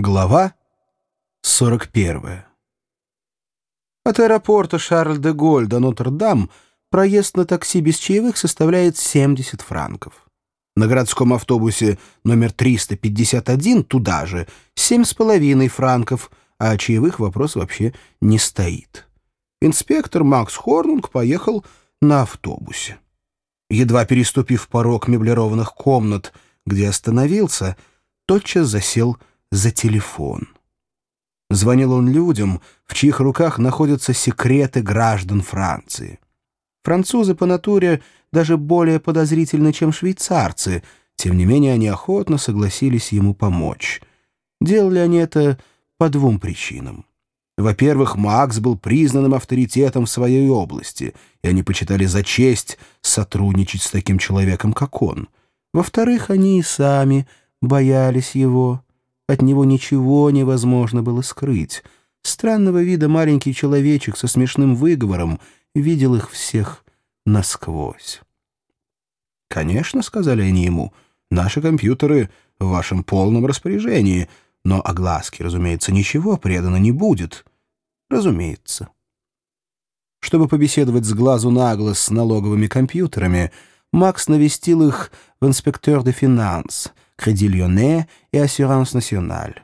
Глава 41 От аэропорта Шарль-де-Голь до Нотр-Дам проезд на такси без чаевых составляет 70 франков. На городском автобусе номер 351 туда же 7,5 франков, а чаевых вопрос вообще не стоит. Инспектор Макс Хорнунг поехал на автобусе. Едва переступив порог меблированных комнат, где остановился, тотчас засел за телефон. Звонил он людям, в чьих руках находятся секреты граждан Франции. Французы по натуре даже более подозрительны, чем швейцарцы, тем не менее они охотно согласились ему помочь. Делали они это по двум причинам. Во-первых, Макс был признанным авторитетом в своей области, и они почитали за честь сотрудничать с таким человеком, как он. Во-вторых, они и сами боялись его. От него ничего невозможно было скрыть. Странного вида маленький человечек со смешным выговором видел их всех насквозь. «Конечно», — сказали они ему, — «наши компьютеры в вашем полном распоряжении, но огласки, разумеется, ничего предано не будет». «Разумеется». Чтобы побеседовать с глазу на глаз с налоговыми компьютерами, Макс навестил их в инспектор де финанс — Креди Lyonnais и Assurance Nationale.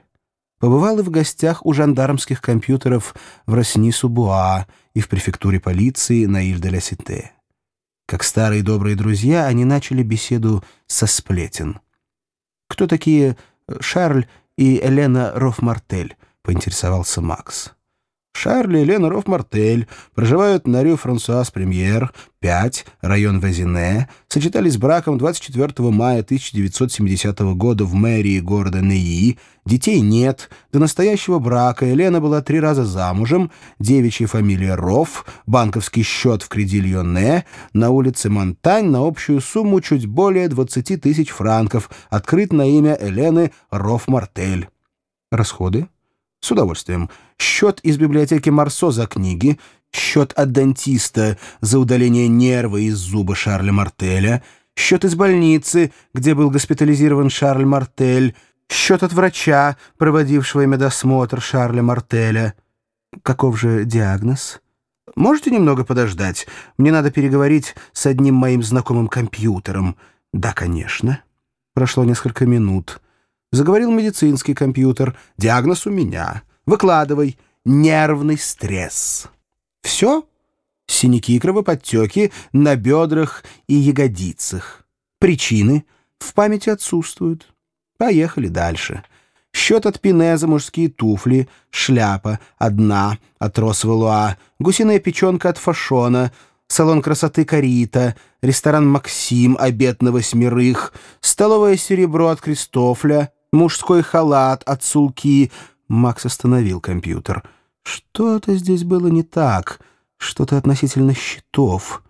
Побывал и в гостях у жандармских компьютеров в Росни-Субуа и в префектуре полиции на Иль-де-ля-Сите. Как старые добрые друзья, они начали беседу со сплетен. «Кто такие Шарль и Елена Рофмартель?» — поинтересовался Макс. Шарли и Лена Роф-Мартель проживают на Рю Франсуаз Премьер, 5, район Вазине, сочетались браком 24 мая 1970 года в мэрии города Неи, детей нет, до настоящего брака Елена была три раза замужем, девичья фамилия Роф, банковский счет в Кредильоне, на улице Монтань на общую сумму чуть более 20 тысяч франков, открыт на имя Елены Роф-Мартель. Расходы? С удовольствием. Счет из библиотеки Марсо за книги, счет от дантиста за удаление нерва из зуба Шарля Мартеля, счет из больницы, где был госпитализирован Шарль Мартель, счет от врача, проводившего медосмотр Шарля Мартеля. Каков же диагноз? Можете немного подождать? Мне надо переговорить с одним моим знакомым компьютером. Да, конечно. Прошло несколько минут. Заговорил медицинский компьютер. Диагноз у меня. Выкладывай. Нервный стресс. Все? Синяки и кровоподтеки на бедрах и ягодицах. Причины в памяти отсутствуют. Поехали дальше. Счет от Пине за мужские туфли, шляпа, одна от Росвелуа, гусиная печенка от Фашона, салон красоты Карита, ресторан «Максим», обед на восьмерых, столовое серебро от Кристофля, мужской халат от сулки. Макс остановил компьютер. Что-то здесь было не так, что-то относительно счетов.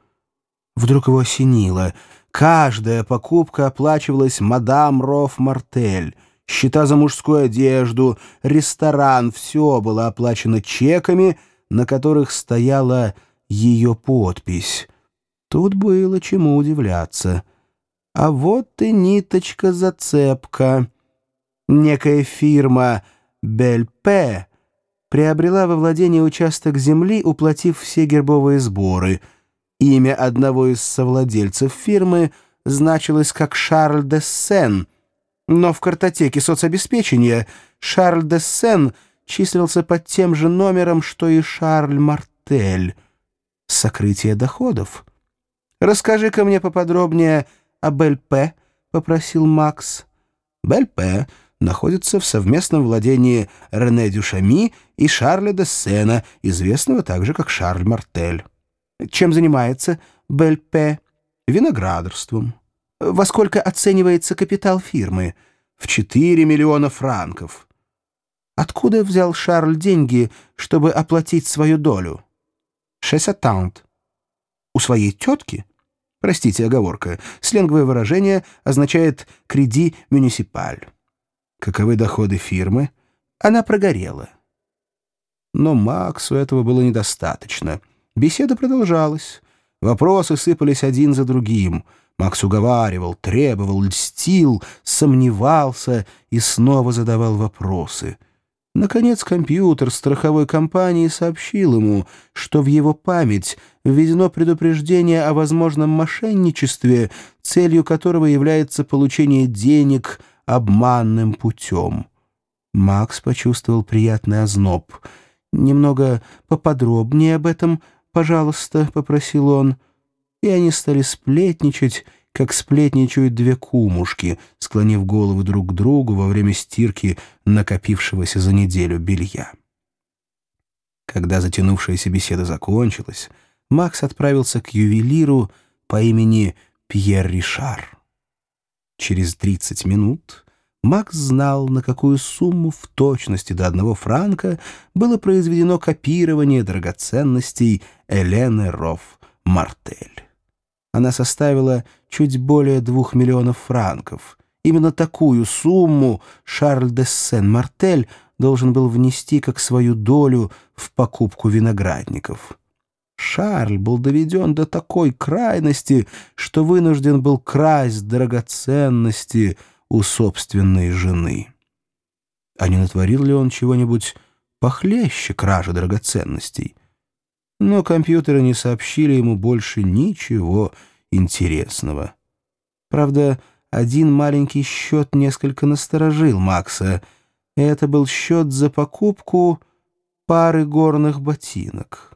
Вдруг его осенило. Каждая покупка оплачивалась мадам Роф Мартель. Счета за мужскую одежду, ресторан — все было оплачено чеками, на которых стояла ее подпись. Тут было чему удивляться. А вот и ниточка-зацепка. Некая фирма «Бельпе» приобрела во владение участок земли, уплатив все гербовые сборы. Имя одного из совладельцев фирмы значилось как Шарль де Сен, но в картотеке соцобеспечения Шарль де Сен числился под тем же номером, что и Шарль Мартель. Сокрытие доходов. «Расскажи-ка мне поподробнее о Бельпе», — попросил Макс. «Бельпе» находится в совместном владении Рене Дюшами и Шарля де Сена, известного также как Шарль Мартель. Чем занимается Бельпе? Виноградарством. Во сколько оценивается капитал фирмы? В 4 миллиона франков. Откуда взял Шарль деньги, чтобы оплатить свою долю? Шесатаунт. У своей тетки? Простите, оговорка. Сленговое выражение означает «креди муниципаль». Каковы доходы фирмы? Она прогорела. Но Максу этого было недостаточно. Беседа продолжалась. Вопросы сыпались один за другим. Макс уговаривал, требовал, льстил, сомневался и снова задавал вопросы. Наконец компьютер страховой компании сообщил ему, что в его память введено предупреждение о возможном мошенничестве, целью которого является получение денег обманным путем. Макс почувствовал приятный озноб. «Немного поподробнее об этом, пожалуйста», — попросил он и они стали сплетничать, как сплетничают две кумушки, склонив головы друг к другу во время стирки накопившегося за неделю белья. Когда затянувшаяся беседа закончилась, Макс отправился к ювелиру по имени Пьер Ришар. Через 30 минут Макс знал, на какую сумму в точности до одного франка было произведено копирование драгоценностей Элены Рофф Мартель она составила чуть более двух миллионов франков. Именно такую сумму Шарль де Сен-Мартель должен был внести как свою долю в покупку виноградников. Шарль был доведен до такой крайности, что вынужден был красть драгоценности у собственной жены. А не натворил ли он чего-нибудь похлеще кражи драгоценностей? но компьютеры не сообщили ему больше ничего интересного. Правда, один маленький счет несколько насторожил Макса. Это был счет за покупку пары горных ботинок.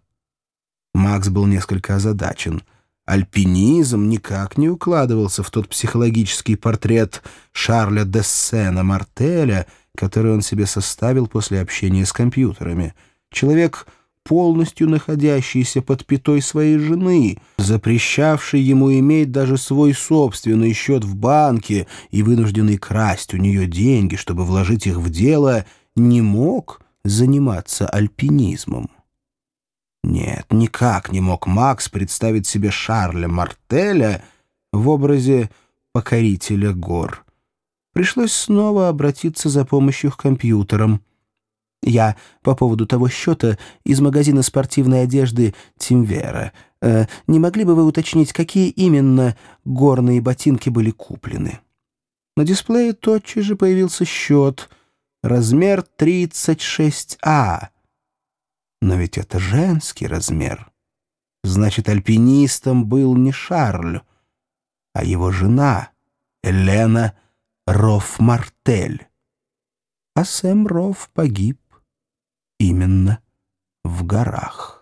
Макс был несколько озадачен. Альпинизм никак не укладывался в тот психологический портрет Шарля де Сена Мартеля, который он себе составил после общения с компьютерами. Человек — полностью находящийся под пятой своей жены, запрещавший ему иметь даже свой собственный счет в банке и вынужденный красть у нее деньги, чтобы вложить их в дело, не мог заниматься альпинизмом. Нет, никак не мог Макс представить себе Шарля Мартеля в образе покорителя гор. Пришлось снова обратиться за помощью к компьютерам — я по поводу того счета из магазина спортивной одежды «Тимвера». Э, не могли бы вы уточнить, какие именно горные ботинки были куплены? На дисплее тотчас же появился счет. Размер 36А. Но ведь это женский размер. Значит, альпинистом был не Шарль, а его жена Елена Роф-Мартель. А Сэм Роф погиб именно в горах.